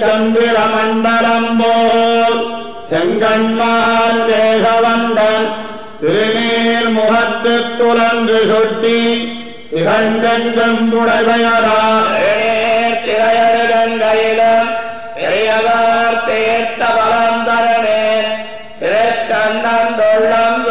செந்திர மண்டலம் போல் செங்கண்மான் தேகவந்தன் திருநீர் முகத்து துலந்து சொட்டி திகழ்ந்தெங்கும் புடைவையரார். திரையறிகண்டையிலும் பெரியவர் தேர்த்த பலந்தரனே சிறைக்கண்ணன் தொள்ளம்